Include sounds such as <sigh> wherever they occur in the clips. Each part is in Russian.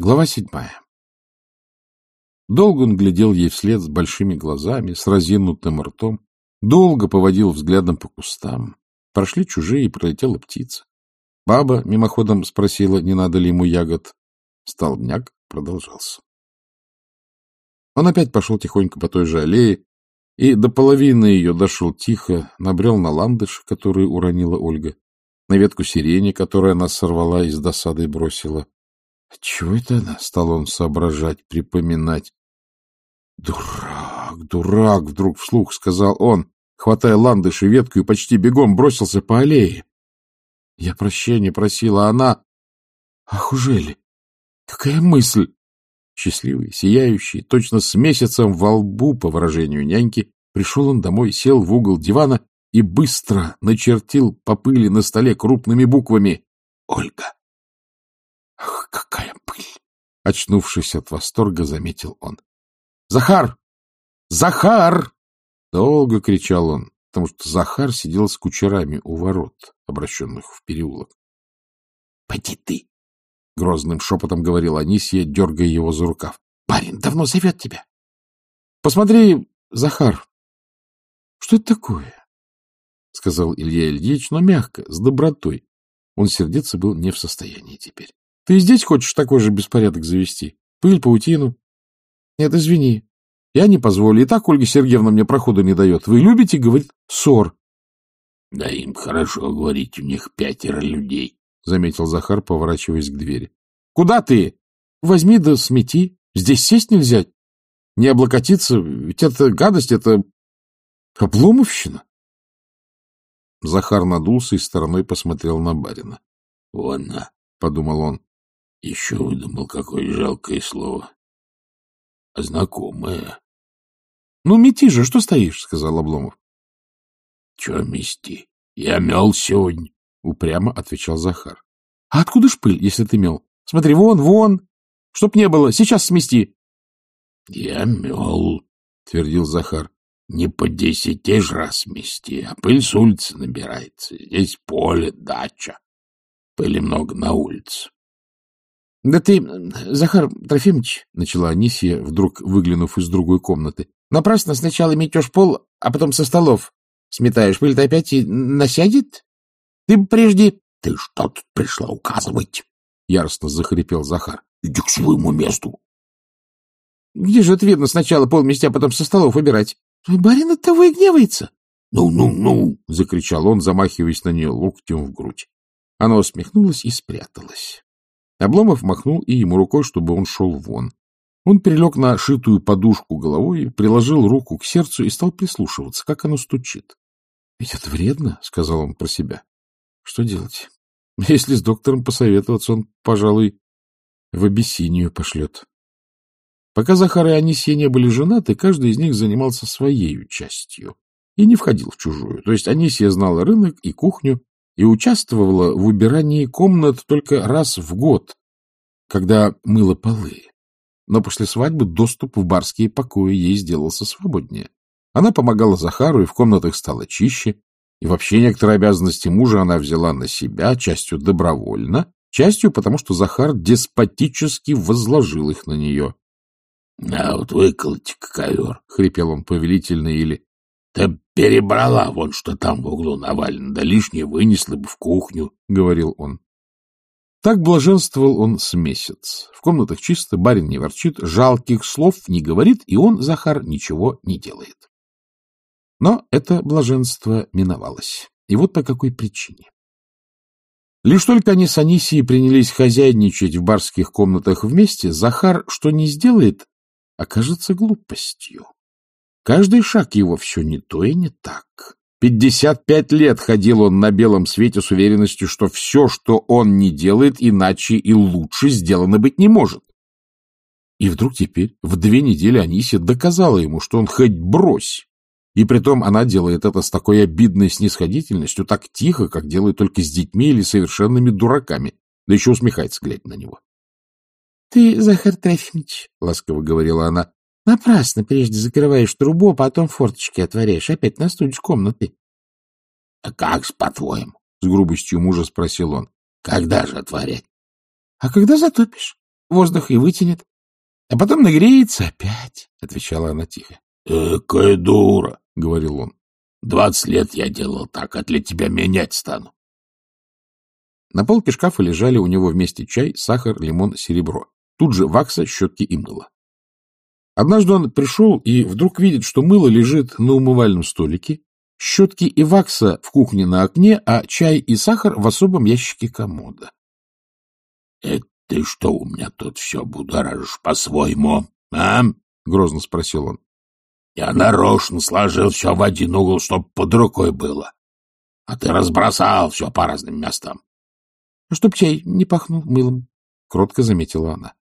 Глава седьмая. Долго он глядел ей вслед с большими глазами, с разинутым ртом, долго поводил взглядом по кустам. Прошли чужие, и пролетела птица. Баба мимоходом спросила, не надо ли ему ягод. Столбняк продолжался. Он опять пошел тихонько по той же аллее, и до половины ее дошел тихо, набрел на ландыш, который уронила Ольга, на ветку сирени, которую она сорвала и с досадой бросила. Чего это она? Стал он соображать, припоминать. Дурак, дурак, вдруг вслух сказал он, хватая ландыш и ветку и почти бегом бросился по аллее. Я прощения просила, она... Ах, ужели? Какая мысль! Счастливый, сияющий, точно с месяцем во лбу, по выражению няньки, пришел он домой, сел в угол дивана и быстро начертил по пыли на столе крупными буквами «Ольга». Ах, какая! Очнувшись от восторга, заметил он. Захар! Захар! Долго кричал он, потому что Захар сидел с кучерами у ворот, обращенных в переулок. — Пойди ты! — грозным шепотом говорил Анисия, дергая его за рукав. — Парень давно зовет тебя. — Посмотри, Захар, что это такое? — сказал Илья Ильич, но мягко, с добротой. Он сердиться был не в состоянии теперь. Ты здесь хочешь такой же беспорядок завести? Пыль, паутину? Нет, извини. Я не позволю. И так Ольга Сергеевна мне прохода не дает. Вы любите, говорит, ссор. — Да им хорошо говорить, у них пятеро людей, — заметил Захар, поворачиваясь к двери. — Куда ты? Возьми да смети. Здесь сесть нельзя. Не облокотиться, ведь это гадость, это обломовщина. Захар надулся и стороной посмотрел на барина. — Вон подумал он. Еще выдумал какое жалкое слово. А знакомое. — Ну, мети же, что стоишь, — сказал Обломов. — Че мести? Я мел сегодня, — упрямо отвечал Захар. — А откуда ж пыль, если ты мел? Смотри, вон, вон. Чтоб не было, сейчас смести. — Я мел, — твердил Захар. — Не по десяти ж раз мести, а пыль с улицы набирается. Здесь поле, дача. Пыли много на улице. — Да ты, Захар Трофимович, — начала Анисия, вдруг выглянув из другой комнаты, — напрасно сначала метешь пол, а потом со столов сметаешь. Пыль-то опять и насядет? Ты прежде... — Ты что тут пришла указывать? — яростно захрипел Захар. — Иди к своему месту. — Где же это видно сначала пол мести, а потом со столов убирать? — Барин от того и гневается. «Ну, ну, ну!» — закричал он, замахиваясь на нее локтем в грудь. Она усмехнулась и спряталась. Обломов махнул и ему рукой, чтобы он шел вон. Он перелег на шитую подушку головой, приложил руку к сердцу и стал прислушиваться, как оно стучит. — Ведь это вредно, — сказал он про себя. — Что делать? <laughs> Если с доктором посоветоваться, он, пожалуй, в Абиссинию пошлет. Пока Захар и Анисия были женаты, каждый из них занимался своей частью и не входил в чужую. То есть Анисия знала рынок и кухню, и участвовала в убирании комнат только раз в год, когда мыла полы. Но после свадьбы доступ в барские покои ей сделался свободнее. Она помогала Захару, и в комнатах стало чище, и вообще некоторые обязанности мужа она взяла на себя, частью добровольно, частью потому, что Захар деспотически возложил их на нее. — А вот выколоть-ка ковер, — хрипел он повелительно или ты перебрала вон, что там в углу навалено, да лишнее вынесла бы в кухню, — говорил он. Так блаженствовал он с месяц. В комнатах чисто, барин не ворчит, жалких слов не говорит, и он, Захар, ничего не делает. Но это блаженство миновалось. И вот по какой причине. Лишь только они с Анисией принялись хозяйничать в барских комнатах вместе, Захар, что не сделает, окажется глупостью. Каждый шаг его все не то и не так. Пятьдесят пять лет ходил он на белом свете с уверенностью, что все, что он не делает, иначе и лучше сделано быть не может. И вдруг теперь, в две недели, Анисия доказала ему, что он хоть брось. И притом она делает это с такой обидной снисходительностью, так тихо, как делает только с детьми или совершенными дураками, да еще усмехается, глядя на него. — Ты, Захар Трофимович, — ласково говорила она, Напрасно прежде закрываешь трубу, а потом форточки отворяешь. Опять настудишь комнаты. — А как с по-твоему? — с грубостью мужа спросил он. — Когда же отворять? — А когда затопишь? воздух и вытянет, а потом нагреется опять, — отвечала она тихо. — Экая дура, — говорил он. — Двадцать лет я делал так, а для тебя менять стану. На полке шкафа лежали у него вместе чай, сахар, лимон, серебро. Тут же вакса, щетки и мыло. Однажды он пришел и вдруг видит, что мыло лежит на умывальном столике, щетки и вакса в кухне на окне, а чай и сахар в особом ящике комода. — Это ты что у меня тут все будоражишь по-своему, а? — грозно спросил он. — Я нарочно сложил все в один угол, чтоб под рукой было. А ты разбросал все по разным местам. — Чтоб чай не пахнул мылом, — кротко заметила она.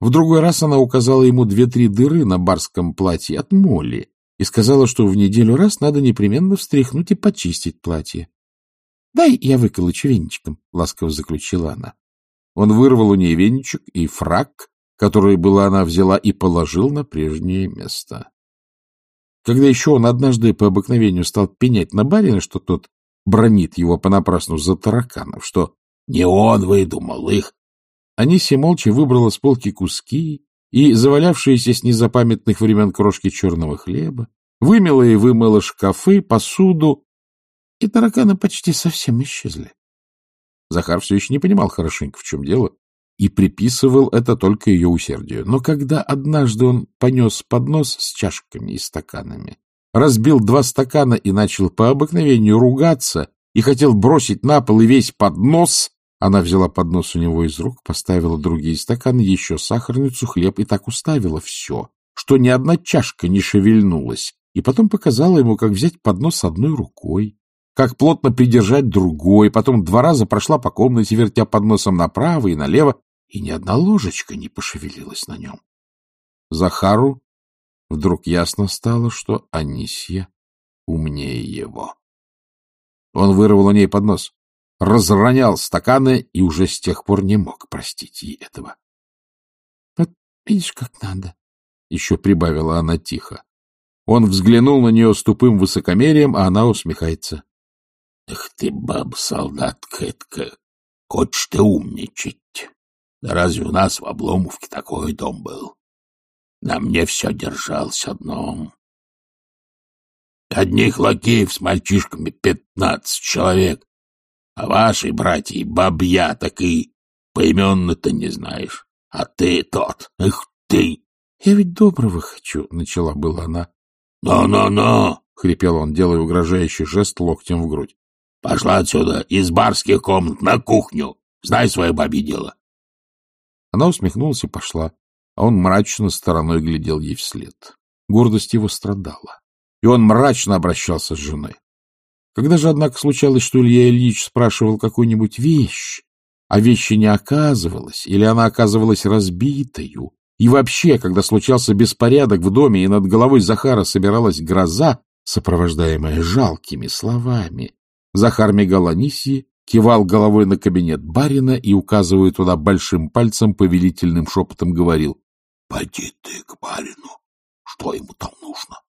В другой раз она указала ему две-три дыры на барском платье от моли и сказала, что в неделю раз надо непременно встряхнуть и почистить платье. — Дай я выколочу венчиком, — ласково заключила она. Он вырвал у нее венчик и фрак, который была она взяла, и положил на прежнее место. Когда еще он однажды по обыкновению стал пенять на барина, что тот бронит его понапрасну за тараканов, что не он выдумал их, Анисия молча выбрала с полки куски и завалявшиеся с незапамятных времен крошки черного хлеба, вымела и вымыла шкафы, посуду, и тараканы почти совсем исчезли. Захар все еще не понимал хорошенько, в чем дело, и приписывал это только ее усердию. Но когда однажды он понес поднос с чашками и стаканами, разбил два стакана и начал по обыкновению ругаться, и хотел бросить на пол и весь поднос, она взяла поднос у него из рук, поставила другие стаканы, еще сахарницу, хлеб и так уставила все, что ни одна чашка не шевельнулась, и потом показала ему, как взять поднос одной рукой, как плотно придержать другой, потом два раза прошла по комнате, вертя подносом направо и налево, и ни одна ложечка не пошевелилась на нем. Захару вдруг ясно стало, что Анисья умнее его. Он вырвал у ней поднос разронял стаканы и уже с тех пор не мог простить ей этого. — Вот видишь, как надо, — еще прибавила она тихо. Он взглянул на нее с тупым высокомерием, а она усмехается. — Эх ты, баба-солдатка, этка, хочешь ты умничать. Да разве у нас в Обломовке такой дом был? На мне все держалось одном. Одних лакеев с мальчишками пятнадцать человек. А ваши братья бабья так и поименно-то не знаешь. А ты тот, эх ты! — Я ведь доброго хочу, — начала была она. «Но, но, но!» — хрипел он, делая угрожающий жест локтем в грудь. — Пошла отсюда, из барских комнат, на кухню. Знай свое бабье дело. Она усмехнулась и пошла, а он мрачно стороной глядел ей вслед. Гордость его страдала, и он мрачно обращался с женой. Когда же, однако, случалось, что Илья Ильич спрашивал какую-нибудь вещь, а вещи не оказывалась, или она оказывалась разбитою, и вообще, когда случался беспорядок в доме, и над головой Захара собиралась гроза, сопровождаемая жалкими словами, Захар мигал Анисии, кивал головой на кабинет барина и, указывая туда большим пальцем, повелительным шепотом говорил, — Пойди ты к барину, что ему там нужно?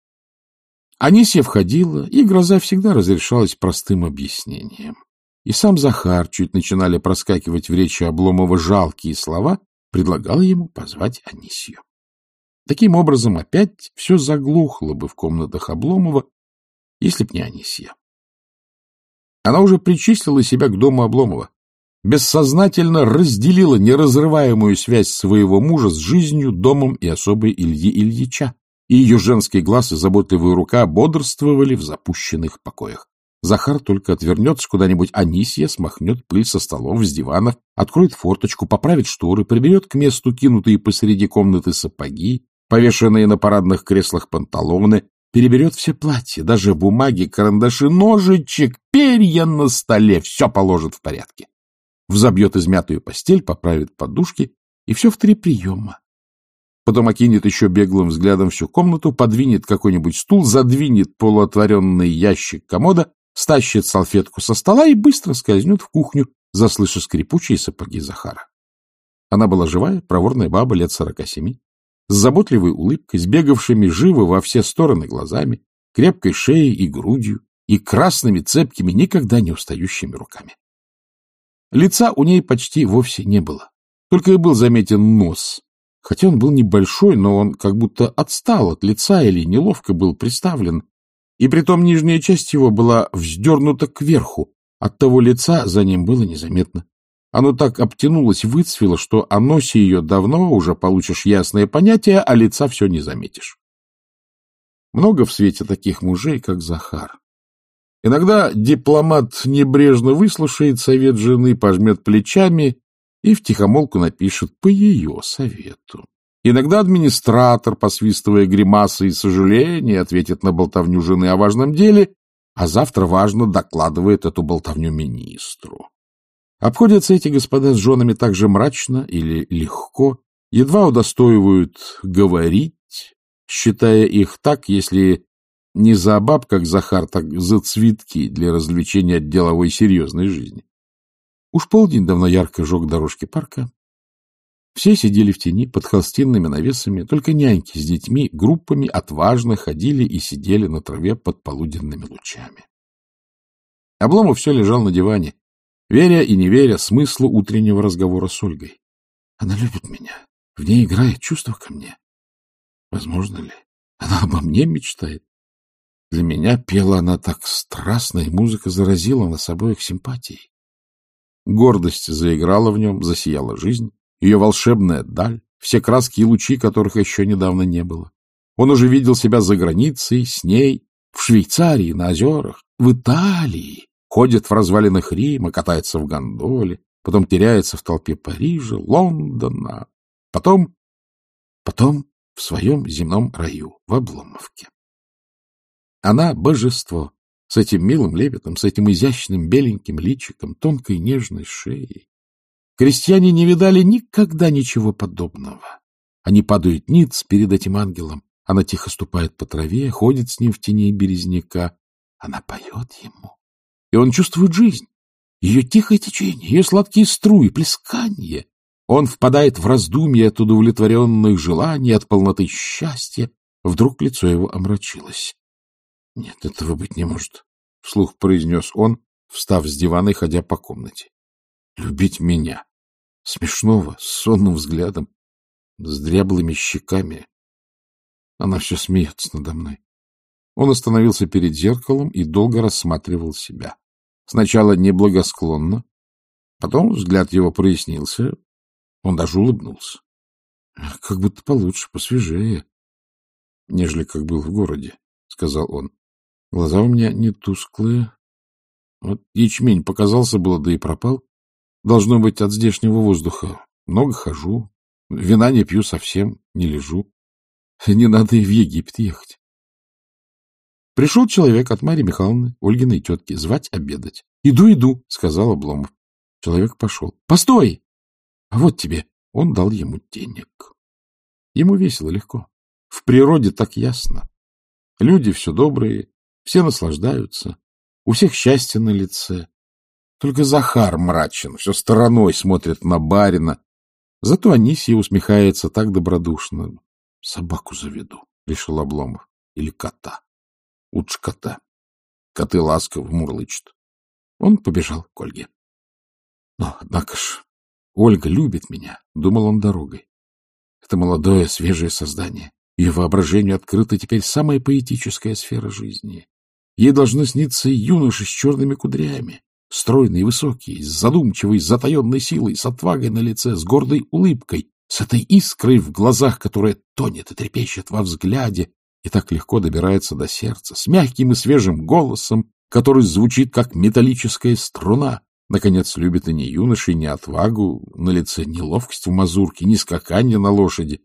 Анисия входила, и гроза всегда разрешалась простым объяснением. И сам Захар, чуть начинали проскакивать в речи Обломова жалкие слова, предлагал ему позвать Анисию. Таким образом, опять все заглохло бы в комнатах Обломова, если б не Анисия. Она уже причислила себя к дому Обломова, бессознательно разделила неразрываемую связь своего мужа с жизнью, домом и особой Ильи Ильича и ее женский глаз и заботливая рука бодрствовали в запущенных покоях. Захар только отвернется куда-нибудь, Анисия смахнет пыль со столов, с диванов, откроет форточку, поправит шторы, приберет к месту кинутые посреди комнаты сапоги, повешенные на парадных креслах панталоны, переберет все платья, даже бумаги, карандаши, ножичек, перья на столе, все положит в порядке. Взобьет измятую постель, поправит подушки, и все в три приема потом окинет еще беглым взглядом всю комнату, подвинет какой-нибудь стул, задвинет полуотворенный ящик комода, стащит салфетку со стола и быстро скользнет в кухню, заслыша скрипучие сапоги Захара. Она была живая, проворная баба лет сорока семи, с заботливой улыбкой, сбегавшими живо во все стороны глазами, крепкой шеей и грудью, и красными, цепкими, никогда не устающими руками. Лица у ней почти вовсе не было. Только и был заметен нос. Хотя он был небольшой, но он как будто отстал от лица или неловко был приставлен. И притом нижняя часть его была вздернута кверху, оттого лица за ним было незаметно. Оно так обтянулось, выцвело, что о носе ее давно уже получишь ясное понятие, а лица все не заметишь. Много в свете таких мужей, как Захар. Иногда дипломат небрежно выслушает совет жены, пожмет плечами и втихомолку напишет по ее совету. Иногда администратор, посвистывая гримасы и сожаления, ответит на болтовню жены о важном деле, а завтра важно докладывает эту болтовню министру. Обходятся эти господа с женами так же мрачно или легко, едва удостоивают говорить, считая их так, если не за баб, как Захар, так за цветки для развлечения от деловой серьезной жизни. Уж полдень давно ярко жег дорожки парка. Все сидели в тени под холстинными навесами, только няньки с детьми группами отважно ходили и сидели на траве под полуденными лучами. Обломов все лежал на диване, веря и не веря смыслу утреннего разговора с Ольгой. Она любит меня, в ней играет чувство ко мне. Возможно ли? Она обо мне мечтает. Для меня пела она так страстно, и музыка заразила нас обоих симпатией. Гордость заиграла в нем, засияла жизнь, ее волшебная даль, все краски и лучи, которых еще недавно не было. Он уже видел себя за границей, с ней, в Швейцарии, на озерах, в Италии, ходит в развалинах Рима, катается в гондоле, потом теряется в толпе Парижа, Лондона, потом, потом в своем земном раю, в Обломовке. Она — божество, с этим милым лепетом, с этим изящным беленьким личиком, тонкой нежной шеей. Крестьяне не видали никогда ничего подобного. Они падают ниц перед этим ангелом. Она тихо ступает по траве, ходит с ним в тени березняка. Она поет ему. И он чувствует жизнь, ее тихое течение, ее сладкие струи, плесканье. Он впадает в раздумье от удовлетворенных желаний, от полноты счастья. Вдруг лицо его омрачилось. — Нет, этого быть не может, — вслух произнес он, встав с дивана и ходя по комнате. — Любить меня. Смешного, с сонным взглядом, с дряблыми щеками. Она все смеется надо мной. Он остановился перед зеркалом и долго рассматривал себя. Сначала неблагосклонно, потом взгляд его прояснился, он даже улыбнулся. Как будто получше, посвежее, нежели как был в городе, — сказал он. Глаза у меня не тусклые. Вот ячмень показался было, да и пропал. Должно быть от здешнего воздуха. Много хожу. Вина не пью совсем, не лежу. <laughs> Не надо и в Египет ехать. Пришел человек от Марьи Михайловны, Ольгиной тетки, звать обедать. — Иду, иду, — сказал Обломов. Человек пошел. — Постой! А вот тебе. Он дал ему денег. Ему весело, легко. В природе так ясно. Люди все добрые, все наслаждаются. У всех счастье на лице. Только Захар мрачен, все стороной смотрит на барина. Зато Анисия усмехается так добродушно. — Собаку заведу, — решил Обломов. — Или кота. Лучше кота. Коты ласково мурлычут. Он побежал к Ольге. Но, однако ж, Ольга любит меня, — думал он дорогой. Это молодое, свежее создание. Ее воображению открыта теперь самая поэтическая сфера жизни. Ей должны сниться юноши с черными кудрями, стройный, высокий, с задумчивой, затаенной силой, с отвагой на лице, с гордой улыбкой, с этой искрой в глазах, которая тонет и трепещет во взгляде и так легко добирается до сердца, с мягким и свежим голосом, который звучит, как металлическая струна. Наконец, любит и не юноши, не отвагу, на лице не ловкость в мазурке, не скаканье на лошади.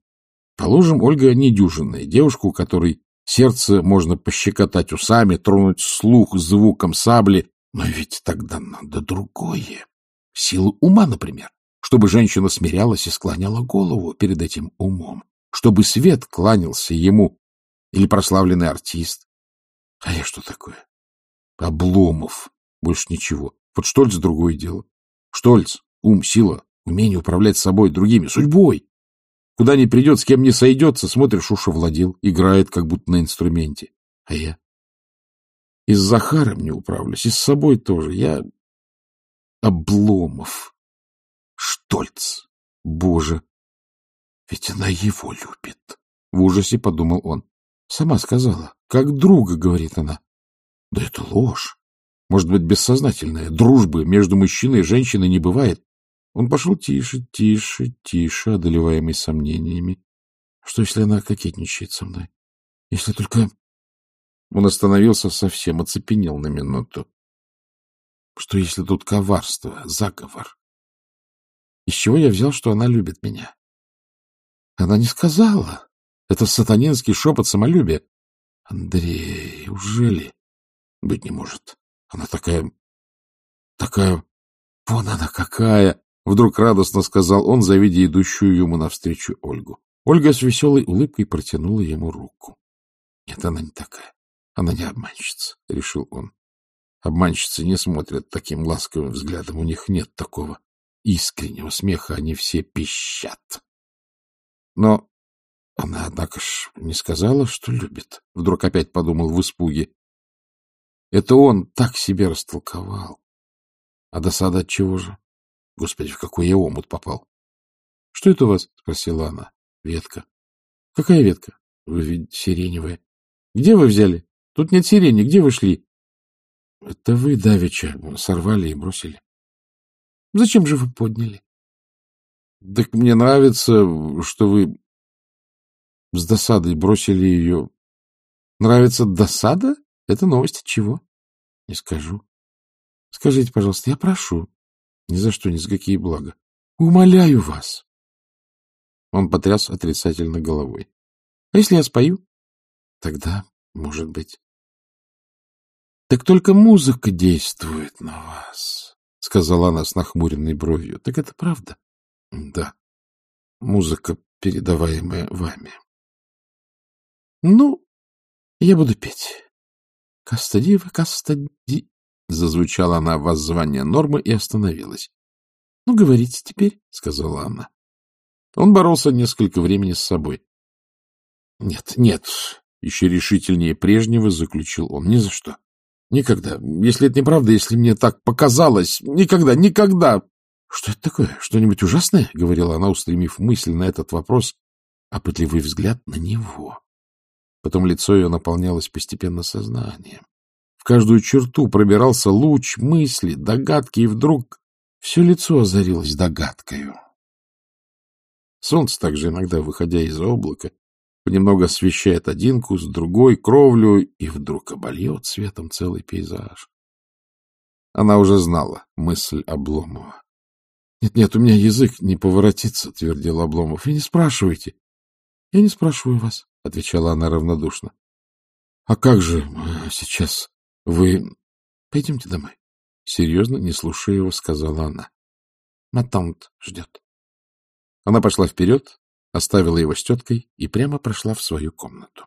Положим, Ольга недюжинная, девушка, у которой Сердце можно пощекотать усами, тронуть слух звуком сабли, но ведь тогда надо другое. Силу ума, например, чтобы женщина смирялась и склоняла голову перед этим умом, чтобы свет кланялся ему, или прославленный артист. А я что такое? Обломов. Больше ничего. Вот Штольц — другое дело. Штольц — ум, сила, умение управлять собой, другими, судьбой. Куда ни придет, с кем не сойдется, смотришь, уж овладел, играет, как будто на инструменте. А я? И с Захаром не управлюсь, и с собой тоже. Я Обломов, Штольц, Боже! Ведь она его любит. В ужасе подумал он. Сама сказала. Как друга, говорит она. Да это ложь. Может быть, бессознательная. Дружбы между мужчиной и женщиной не бывает. Он пошел тише, тише, тише, одолеваемый сомнениями. Что, если она кокетничает со мной? Если только... Он остановился совсем, оцепенел на минуту. Что, если тут коварство, заговор? Из чего я взял, что она любит меня? Она не сказала. Это сатанинский шепот самолюбия. Андрей, ужели? Быть не может. Она такая... такая... Вон она какая! Вдруг радостно сказал он, завидя идущую ему навстречу Ольгу. Ольга с веселой улыбкой протянула ему руку. Нет, она не такая. Она не обманщица, — решил он. Обманщицы не смотрят таким ласковым взглядом. У них нет такого искреннего смеха. Они все пищат. Но она, однако ж, не сказала, что любит. Вдруг опять подумал в испуге. Это он так себе растолковал. А досада от чего же? Господи, в какой я омут попал. — Что это у вас? — спросила она. — Ветка. — Какая ветка? — Вы ведь сиреневая. — Где вы взяли? Тут нет сирени. Где вы шли? — Это вы, Давича, сорвали и бросили. — Зачем же вы подняли? — Так мне нравится, что вы с досадой бросили ее. Нравится досада? Это новость от чего? Не скажу. Скажите, пожалуйста, я прошу. Ни за что, ни за какие блага. Умоляю вас. Он потряс отрицательно головой. А если я спою? Тогда, может быть. Так только музыка действует на вас, сказала она с нахмуренной бровью. Так это правда? Да. Музыка, передаваемая вами. Ну, я буду петь. Кастадива, кастади... Зазвучала она воззвание нормы и остановилась. — Ну, говорите теперь, — сказала она. Он боролся несколько времени с собой. — Нет, нет, — еще решительнее прежнего заключил он. — Ни за что. Никогда. Если это неправда, если мне так показалось, никогда, никогда. — Что это такое? Что-нибудь ужасное? — говорила она, устремив мысль на этот вопрос, а пытливый взгляд на него. Потом лицо ее наполнялось постепенно сознанием. Каждую черту пробирался луч мысли, догадки, и вдруг все лицо озарилось догадкою. Солнце также иногда, выходя из-за облака, понемногу освещает один куст, другой, кровлю, и вдруг обольет светом целый пейзаж. Она уже знала мысль Обломова. «Нет, — Нет-нет, у меня язык не поворотится, — твердил Обломов. — И не спрашивайте. — Я не спрашиваю вас отвечала она равнодушно. — А как же э, сейчас вы... — Пойдемте домой. Серьезно, не слушая его, сказала она. — Матант ждет. Она пошла вперед, оставила его с теткой и прямо прошла в свою комнату.